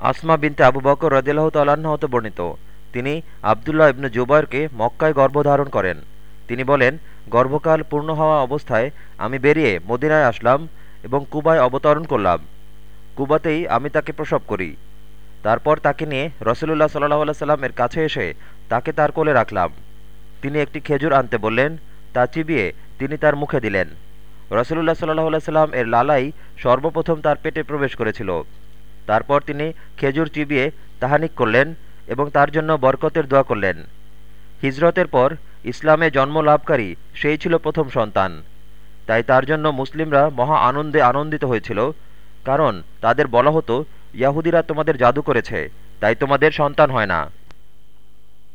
আসমা বিনতে আবু বকর রদিল্লাহ তাল্লাহ্ন হতে বর্ণিত। তিনি আবদুল্লাহ ইবনু জুবাইরকে মক্কায় গর্ভধারণ করেন। তিনি বলেন, গর্ভকাল পূর্ণ হওয়া অবস্থায় আমি বেরিয়ে মদিনায় আসলাম এবং কুবায় অবতরণ করলাম। কুবাতেই আমি তাকে প্রসব করি। তারপর তাকে নিয়ে রসুলুল্লাহ সাল্লাহ আল্লাহ সাল্লাম এর কাছে এসে তাকে তার কোলে রাখলাম। তিনি একটি খেজুর আনতে বললেন, তা চিবিয়ে তিনি তার মুখে দিলেন। রসুলুল্লাহ সাল্লাহ সাল্লাম এর লালাই সর্বপ্রথম তার পেটে প্রবেশ করেছিল। তারপর তিনি খেজুর চিবিয়ে তাহানিক করলেন এবং তার জন্য বরকতের দোয়া করলেন। হিজরতের পর ইসলামে জন্ম লাভকারী সেই ছিল প্রথম সন্তান। তাই তার জন্য মুসলিমরা মহা আনন্দে আনন্দিত হয়েছিল, কারণ তাদের বলা হতো, ইয়াহুদিরা তোমাদের জাদু করেছে, তাই তোমাদের সন্তান হয় না।